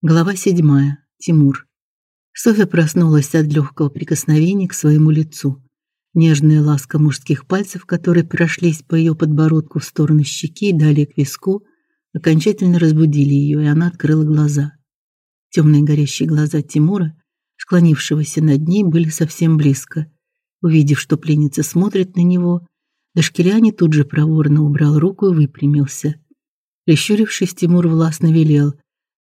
Глава седьмая. Тимур. Софья проснулась от легкого прикосновения к своему лицу. Нежная ласка мужских пальцев, которые прошлись по ее подбородку в сторону щеки и далее к виску, окончательно разбудили ее, и она открыла глаза. Темные горящие глаза Тимура, склонившегося над ней, были совсем близко. Увидев, что пленница смотрит на него, Дашкиряни тут же проворно убрал руку и выпрямился. Прищурившись, Тимур властно велел: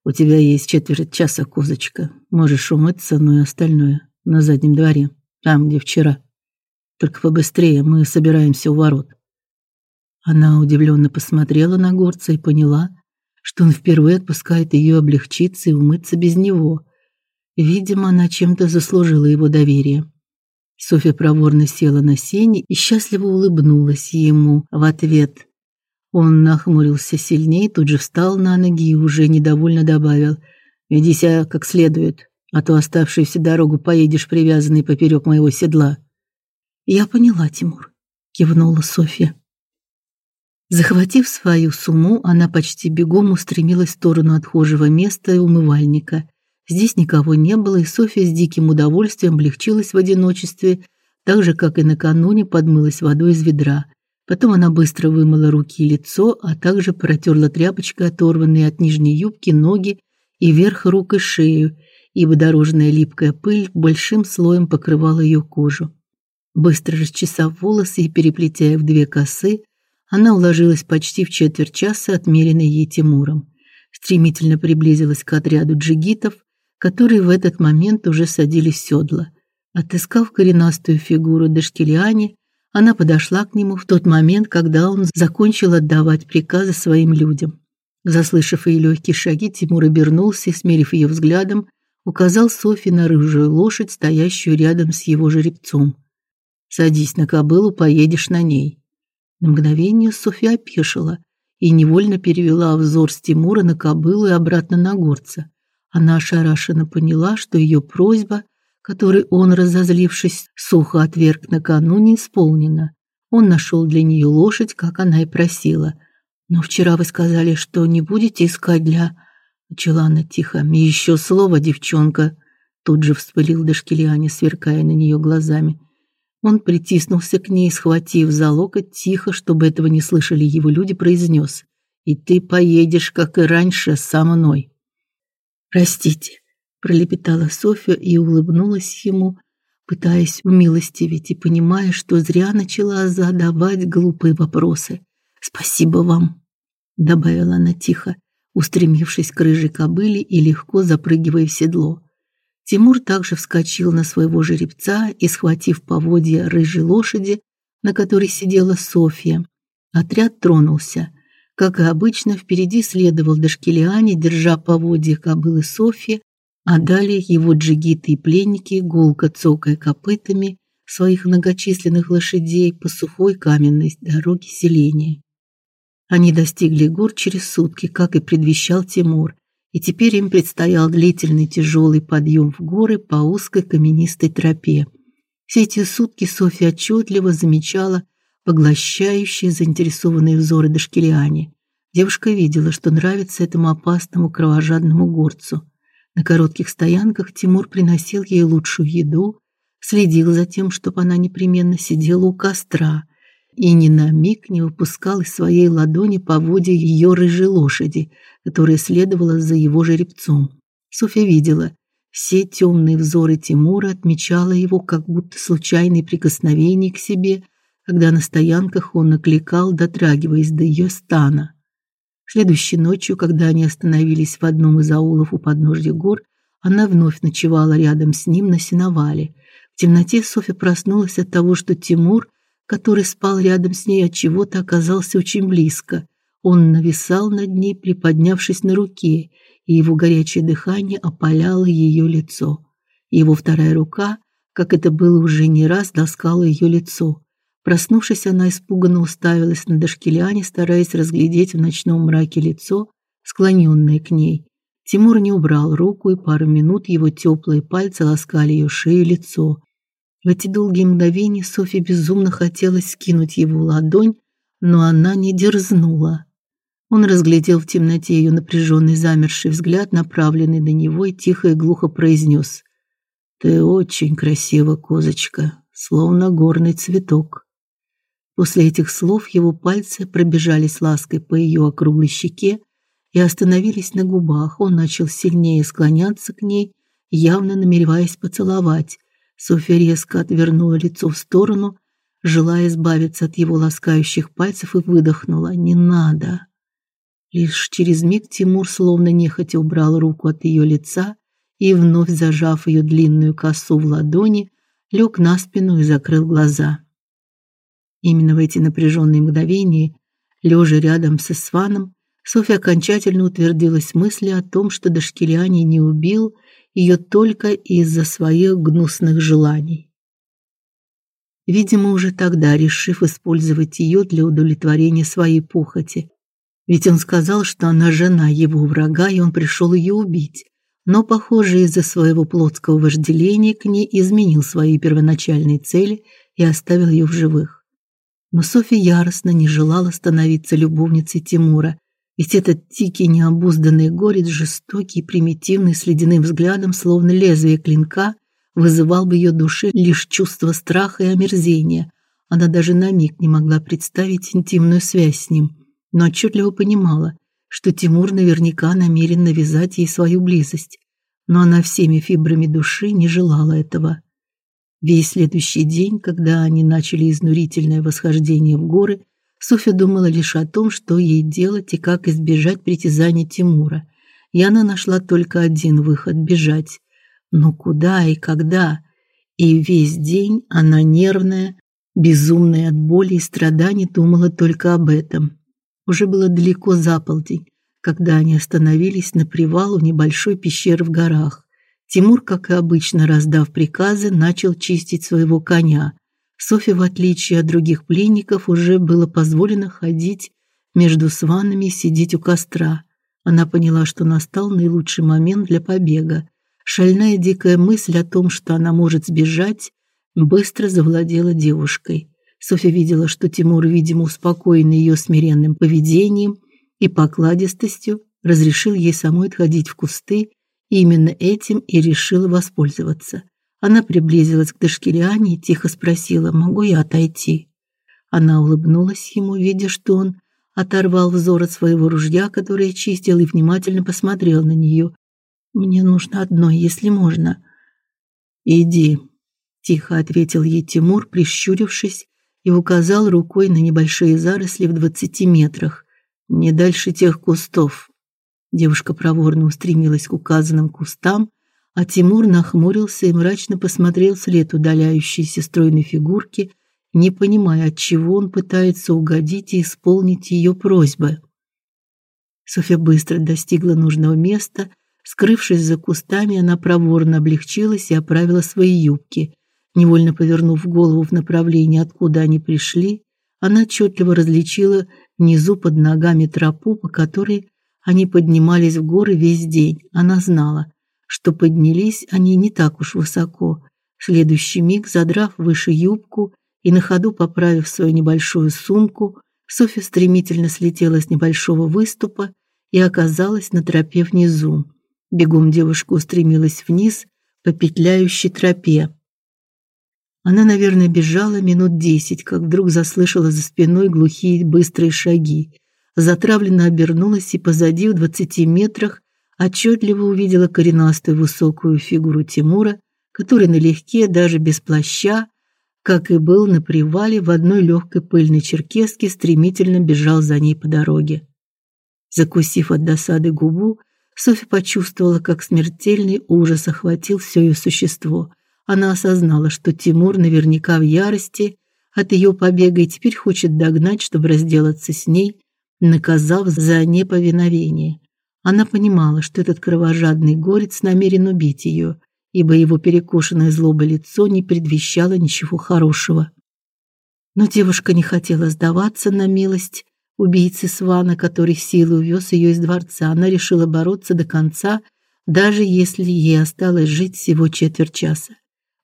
у тебя есть четверть часа, козочка. Можешь умыться, но и остальное на заднем дворе, там, где вчера. Только побыстрее, мы собираемся у ворот. Она удивленно посмотрела на горца и поняла, что он впервые отпускает ее облегчиться и умыться без него. Видимо, она чем-то заслужила его доверие. Софья проворно села на сени и счастливо улыбнулась ему в ответ. Он нахмурился сильнее, тут же встал на ноги и уже недовольно добавил: "Веди себя как следует, а то оставшуюся дорогу поедешь привязанный поперек моего седла". "Я поняла, Тимур", кивнула Софья. Захватив свою сумму, она почти бегом устремилась в сторону отхожего места и умывальника. Здесь никого не было, и Софья с диким удовольствием облегчилась в одиночестве, так же как и накануне подмылась водой из ведра. Потом она быстро вымыла руки и лицо, а также протерла тряпочкой оторванные от нижней юбки ноги и верх рук и шею, ибо дорожная липкая пыль большим слоем покрывала ее кожу. Быстро расчесав волосы и переплетя в две косы, она уложилась почти в четверть часа, отмеренной ей Тимуром. Стремительно приблизилась к отряду джигитов, которые в этот момент уже садились в седла. Отыскав коренастую фигуру Дашкилиани, она подошла к нему в тот момент, когда он закончил отдавать приказы своим людям. Заслышав ее легкие шаги, Тимур обернулся смерив ее взглядом, указал Софи на рыжую лошадь, стоящую рядом с его жеребцом. «Садись на кобылу, поедешь на ней». На мгновение Софья опешила и невольно перевела взор с Тимура на кобылу и обратно на горца. Она ошарашенно поняла, что ее просьба который он, разозлившись, сухо отверг накануне, исполнено. Он нашел для нее лошадь, как она и просила. Но вчера вы сказали, что не будете искать для начала она тихо. Еще слово, девчонка, тут же вспылил Дашкилиане, сверкая на нее глазами. Он притиснулся к ней, схватив за локоть тихо, чтобы этого не слышали его люди, произнес: "И ты поедешь, как и раньше, со мной". Простите, пролепетала Софья и улыбнулась ему, пытаясь умилостивить и понимая, что зря начала задавать глупые вопросы. Спасибо вам, добавила она тихо, устремившись к рыжей кобыле и легко запрыгивая в седло. Тимур также вскочил на своего жеребца и, схватив поводья рыжей лошади, на которой сидела Софья, отряд тронулся. Как и обычно, впереди следовал Дашкилиани, держа поводья кобылы Софьи, а далее его джигиты и пленники, гулко цокая копытами своих многочисленных лошадей по сухой каменной дороге селения. Они достигли гор через сутки, как и предвещал Тимур, и теперь им предстоял длительный тяжелый подъем в горы по узкой каменистой тропе. Все эти сутки Софья отчетливо замечала поглощающие заинтересованные взоры Дашкилиани. Девушка видела, что нравится этому опасному кровожадному горцу – на коротких стоянках Тимур приносил ей лучшую еду, следил за тем, чтобы она непременно сидела у костра и ни на миг не выпускал из своей ладони поводья ее рыжей лошади, которая следовала за его жеребцом. Софья видела, все темные взоры Тимура отмечала его как будто случайные прикосновения к себе, когда на стоянках он накликал, дотрагиваясь до ее стана. Следующей ночью, когда они остановились в одном из аулов у подножья гор, она вновь ночевала рядом с ним на сеновале. В темноте Софья проснулась от того, что Тимур, который спал рядом с ней, от чего-то оказался очень близко. Он нависал над ней, приподнявшись на руке, и его горячее дыхание опаляло ее лицо. Его вторая рука, как это было уже не раз, ласкала ее лицо. Проснувшись, она испуганно уставилась на Дашкиляне, стараясь разглядеть в ночном мраке лицо, склоненное к ней. Тимур не убрал руку, и пару минут его теплые пальцы ласкали ее шею и лицо. В эти долгие мгновения Софье безумно хотелось скинуть его ладонь, но она не дерзнула. Он разглядел в темноте ее напряженный замерший взгляд, направленный на него, и тихо и глухо произнес: "Ты очень красива, козочка, словно горный цветок". После этих слов его пальцы пробежались лаской по ее округлой щеке и остановились на губах. Он начал сильнее склоняться к ней, явно намереваясь поцеловать. Софья резко отвернула лицо в сторону, желая избавиться от его ласкающих пальцев, и выдохнула: "Не надо". Лишь через миг Тимур словно нехотя убрал руку от ее лица и вновь зажав ее длинную косу в ладони, лег на спину и закрыл глаза. Именно в эти напряженные мгновения, лежа рядом со Сваном, Софья окончательно утвердилась в мысли о том, что Дашкиряни не убил ее только из-за своих гнусных желаний. Видимо, уже тогда решив использовать ее для удовлетворения своей похоти, ведь он сказал, что она жена его врага, и он пришел ее убить. Но, похоже, из-за своего плотского вожделения к ней изменил свои первоначальные цели и оставил ее в живых. Но Софья яростно не желала становиться любовницей Тимура, ведь этот тикий необузданный горец, жестокий и примитивный, с ледяным взглядом, словно лезвие клинка, вызывал в ее душе лишь чувство страха и омерзения. Она даже на миг не могла представить интимную связь с ним но отчетливо понимала, что Тимур наверняка намерен навязать ей свою близость, но она всеми фибрами души не желала этого. Весь следующий день, когда они начали изнурительное восхождение в горы, Софья думала лишь о том, что ей делать и как избежать притязаний Тимура. И она нашла только один выход бежать. Но куда и когда? И весь день она нервная, безумная от боли и страданий думала только об этом. Уже было далеко за полдень, когда они остановились на привал у небольшой пещеры в горах. Тимур, как и обычно, раздав приказы, начал чистить своего коня. Софье, в отличие от других пленников, уже было позволено ходить между сванами сидеть у костра. Она поняла, что настал наилучший момент для побега. Шальная дикая мысль о том, что она может сбежать, быстро завладела девушкой. Софья видела, что Тимур, видимо, успокоенный ее смиренным поведением и покладистостью, разрешил ей самой отходить в кусты, именно этим и решила воспользоваться. Она приблизилась к Дашкиряне и тихо спросила: "Могу я отойти?" Она улыбнулась ему, видя, что он оторвал взор от своего ружья, которое чистил, и внимательно посмотрел на нее. "Мне нужно одно, если можно". "Иди", тихо ответил ей Тимур, прищурившись и указал рукой на небольшие заросли в двадцати метрах, не дальше тех кустов. Девушка проворно устремилась к указанным кустам, а Тимур нахмурился и мрачно посмотрел вслед удаляющейся стройной фигурки, не понимая, от чего он пытается угодить и исполнить ее просьбы. Софья быстро достигла нужного места. Скрывшись за кустами, она проворно облегчилась и оправила свои юбки. Невольно повернув голову в направлении, откуда они пришли, она отчетливо различила внизу под ногами тропу, по которой они поднимались в горы весь день. Она знала, что поднялись они не так уж высоко. В следующий миг, задрав выше юбку и на ходу поправив свою небольшую сумку, Софья стремительно слетела с небольшого выступа и оказалась на тропе внизу. Бегом девушка устремилась вниз по петляющей тропе. Она, наверное, бежала минут десять, как вдруг заслышала за спиной глухие быстрые шаги. Затравленно обернулась и позади в двадцати метрах отчетливо увидела коренастую высокую фигуру Тимура, который налегке, даже без плаща, как и был на привале в одной легкой пыльной черкеске, стремительно бежал за ней по дороге. Закусив от досады губу, Софья почувствовала, как смертельный ужас охватил все ее существо – она осознала, что Тимур наверняка в ярости от ее побега и теперь хочет догнать, чтобы разделаться с ней, наказав за неповиновение. Она понимала, что этот кровожадный горец намерен убить ее, ибо его перекошенное злобой лицо не предвещало ничего хорошего. Но девушка не хотела сдаваться на милость убийцы Свана, который силой увез ее из дворца. Она решила бороться до конца, даже если ей осталось жить всего четверть часа.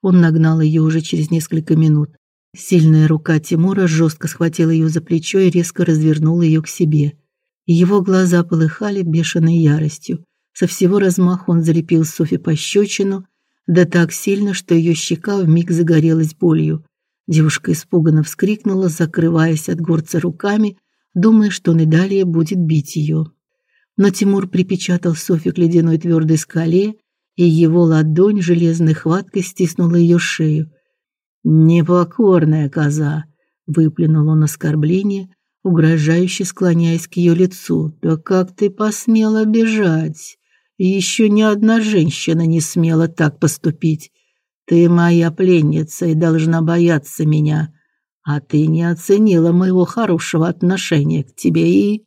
Он нагнал ее уже через несколько минут. Сильная рука Тимура жестко схватила ее за плечо и резко развернула ее к себе. Его глаза полыхали бешеной яростью. Со всего размаху он залепил Софи пощечину, да так сильно, что ее щека вмиг загорелась болью. Девушка испуганно вскрикнула, закрываясь от горца руками, думая, что он и далее будет бить ее. Но Тимур припечатал Софи к ледяной твердой скале, и его ладонь железной хваткой стиснула ее шею. "Непокорная коза", выплюнул он оскорбление, угрожающе склоняясь к ее лицу. "Да как ты посмела бежать? Еще ни одна женщина не смела так поступить. Ты моя пленница и должна бояться меня, а ты не оценила моего хорошего отношения к тебе и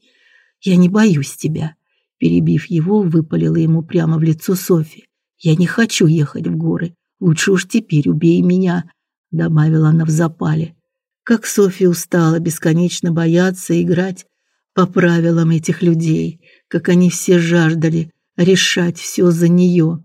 я не боюсь тебя, перебив его, выпалила ему прямо в лицо Софи. Я не хочу ехать в горы. Лучше уж теперь убей меня, добавила она в запале. Как Софи устала бесконечно бояться играть по правилам этих людей, как они все жаждали решать все за нее.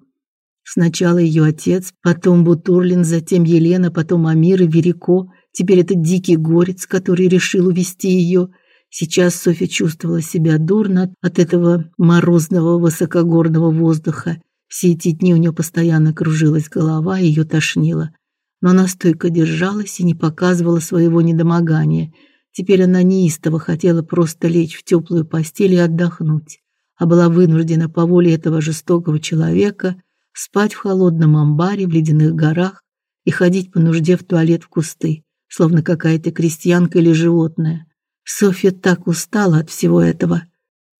Сначала ее отец, потом Бутурлин, затем Елена, потом Амир и Верико, теперь этот дикий горец, который решил увести ее. Сейчас Софья чувствовала себя дурно от этого морозного высокогорного воздуха. Все эти дни у нее постоянно кружилась голова, ее тошнило. Но она стойко держалась и не показывала своего недомогания. Теперь она неистово хотела просто лечь в теплую постель и отдохнуть а была вынуждена по воле этого жестокого человека спать в холодном амбаре в ледяных горах и ходить по нужде в туалет в кусты, словно какая-то крестьянка или животное. Софья так устала от всего этого.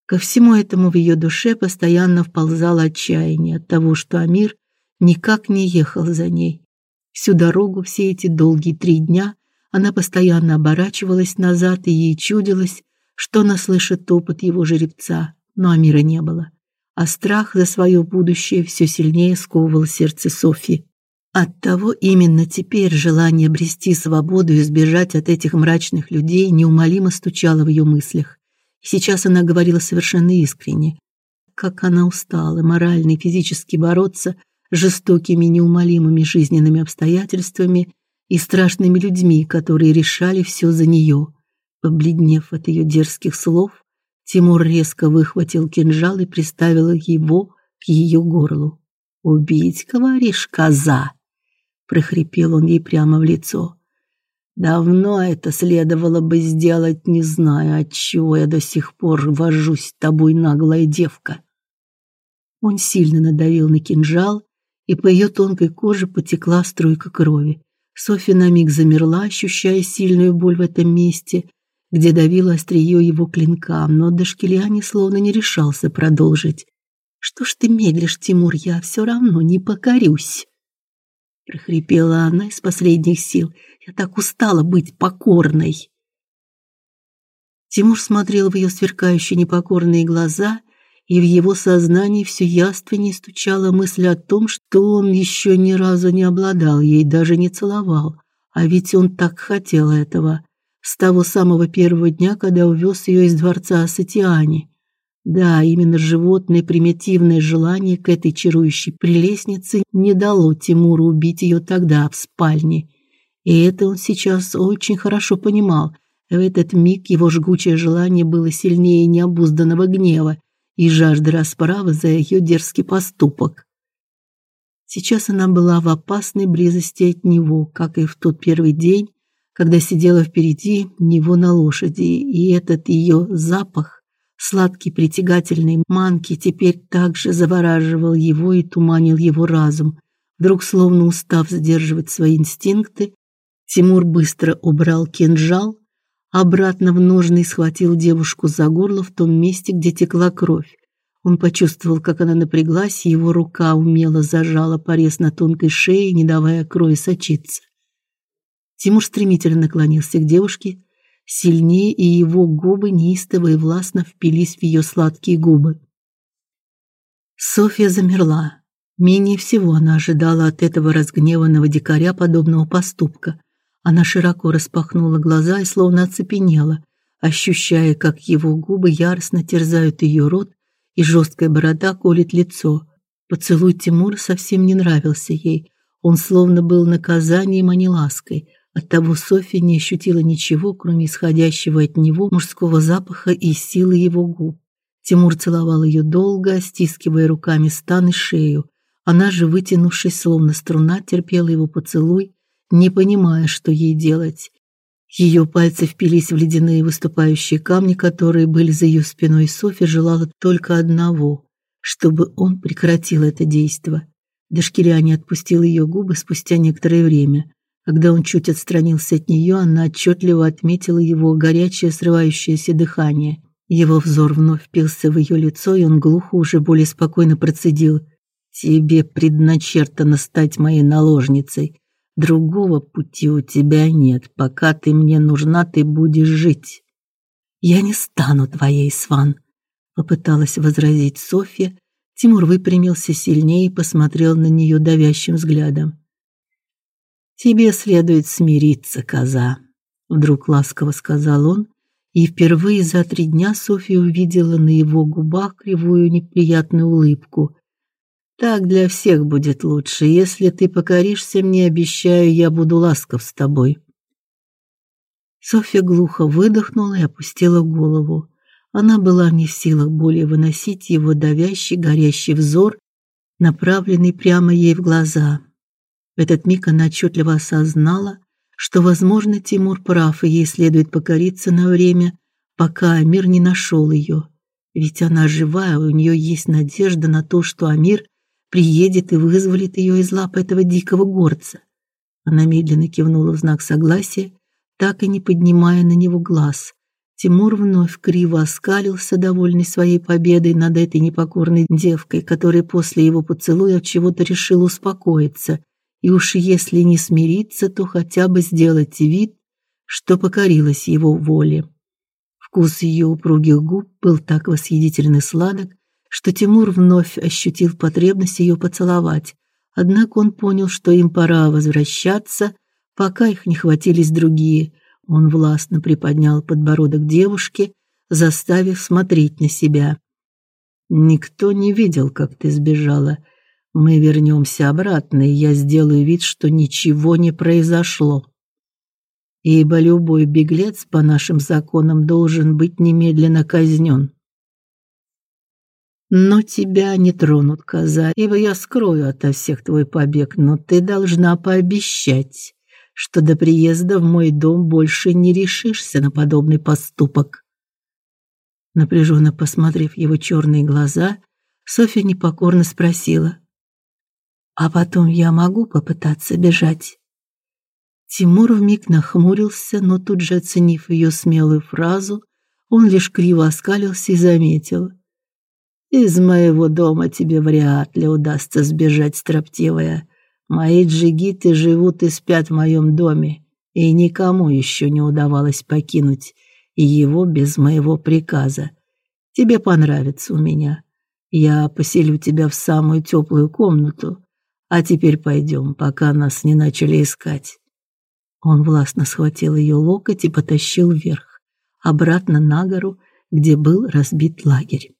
Ко всему этому в ее душе постоянно вползало отчаяние от того, что Амир никак не ехал за ней. Всю дорогу, все эти долгие три дня, она постоянно оборачивалась назад, и ей чудилось, что она слышит топот его жеребца но Амира не было. А страх за свое будущее все сильнее сковывал сердце Софьи. Оттого именно теперь желание обрести свободу и избежать от этих мрачных людей неумолимо стучало в ее мыслях. И сейчас она говорила совершенно искренне. Как она устала морально и физически бороться жестокими неумолимыми жизненными обстоятельствами и страшными людьми, которые решали все за нее. Побледнев от ее дерзких слов, Тимур резко выхватил кинжал и приставил его к ее горлу. "Убить, говоришь, коза?" прохрипел он ей прямо в лицо. Давно это следовало бы сделать, не знаю, отчего я до сих пор вожусь с тобой, наглая девка. Он сильно надавил на кинжал, и по ее тонкой коже потекла струйка крови. Софья на миг замерла, ощущая сильную боль в этом месте, где давило острие его клинка, но Дашкилиани словно не решался продолжить. Что ж ты медлишь, Тимур, я все равно не покорюсь, прохрипела она из последних сил. Я так устала быть покорной. Тимур смотрел в ее сверкающие непокорные глаза, и в его сознании все явственнее стучала мысль о том, что он еще ни разу не обладал ей, даже не целовал, а ведь он так хотел этого с того самого первого дня, когда увез ее из дворца Сатиани. Да, именно животное примитивное желание к этой чарующей прелестнице не дало Тимуру убить ее тогда в спальне. И это он сейчас очень хорошо понимал. В этот миг его жгучее желание было сильнее необузданного гнева и жажды расправы за ее дерзкий поступок. Сейчас она была в опасной близости от него, как и в тот первый день, когда сидела впереди него на лошади, и этот ее запах, сладкий притягательной манки, теперь также завораживал его и туманил его разум. Вдруг, словно устав сдерживать свои инстинкты, Тимур быстро убрал кинжал, обратно в ножны схватил девушку за горло в том месте, где текла кровь. Он почувствовал, как она напряглась, и его рука умело зажала порез на тонкой шее, не давая крови сочиться. Тимур стремительно наклонился к девушке, сильнее, и его губы неистово и властно впились в ее сладкие губы. Софья замерла. Менее всего она ожидала от этого разгневанного дикаря подобного поступка. Она широко распахнула глаза и словно оцепенела, ощущая, как его губы яростно терзают ее рот, и жесткая борода колет лицо. Поцелуй Тимура совсем не нравился ей. Он словно был наказанием, а не лаской. Оттого Софья не ощутила ничего, кроме исходящего от него мужского запаха и силы его губ. Тимур целовал ее долго, стискивая руками стан и шею. Она же, вытянувшись словно струна, терпела его поцелуй, не понимая, что ей делать. Ее пальцы впились в ледяные выступающие камни, которые были за ее спиной. Софья желала только одного чтобы он прекратил это действо. Дашкиряне отпустил ее губы спустя некоторое время. Когда он чуть отстранился от нее, она отчетливо отметила его горячее срывающееся дыхание. Его взор вновь впился в ее лицо, и он глухо уже более спокойно процедил: "Тебе предначертано стать моей наложницей. Другого пути у тебя нет. Пока ты мне нужна, ты будешь жить". "Я не стану твоей, Сван", попыталась возразить Софья. Тимур выпрямился сильнее и посмотрел на нее давящим взглядом. Тебе следует смириться, коза, вдруг ласково сказал он, и впервые за три дня Софья увидела на его губах кривую неприятную улыбку. Так для всех будет лучше. Если ты покоришься мне, обещаю, я буду ласков с тобой. Софья глухо выдохнула и опустила голову. Она была не в силах более выносить его давящий, горящий взор, направленный прямо ей в глаза. В этот миг она отчетливо осознала, что, возможно, Тимур прав, и ей следует покориться на время, пока Амир не нашел ее. Ведь она живая, у нее есть надежда на то, что Амир приедет и вызволит ее из лап этого дикого горца. Она медленно кивнула в знак согласия, так и не поднимая на него глаз. Тимур вновь криво оскалился, довольный своей победой над этой непокорной девкой, которая после его поцелуя от чего-то решила успокоиться, и уж если не смириться, то хотя бы сделать вид, что покорилась его воле. Вкус ее упругих губ был так восхитительно сладок, что Тимур вновь ощутил потребность ее поцеловать. Однако он понял, что им пора возвращаться, пока их не хватились другие – он властно приподнял подбородок девушки, заставив смотреть на себя. Никто не видел, как ты сбежала. Мы вернемся обратно, и я сделаю вид, что ничего не произошло. Ибо любой беглец по нашим законам должен быть немедленно казнен. Но тебя не тронут, коза, ибо я скрою ото всех твой побег, но ты должна пообещать, что до приезда в мой дом больше не решишься на подобный поступок. Напряженно посмотрев его черные глаза, Софья непокорно спросила: "А потом я могу попытаться бежать?" Тимур вмиг нахмурился, но тут же оценив ее смелую фразу, он лишь криво оскалился и заметил: "Из моего дома тебе вряд ли удастся сбежать, строптивая. Мои джигиты живут и спят в моем доме, и никому еще не удавалось покинуть его без моего приказа. Тебе понравится у меня. Я поселю тебя в самую теплую комнату. А теперь пойдем, пока нас не начали искать. Он властно схватил ее локоть и потащил вверх, обратно на гору, где был разбит лагерь.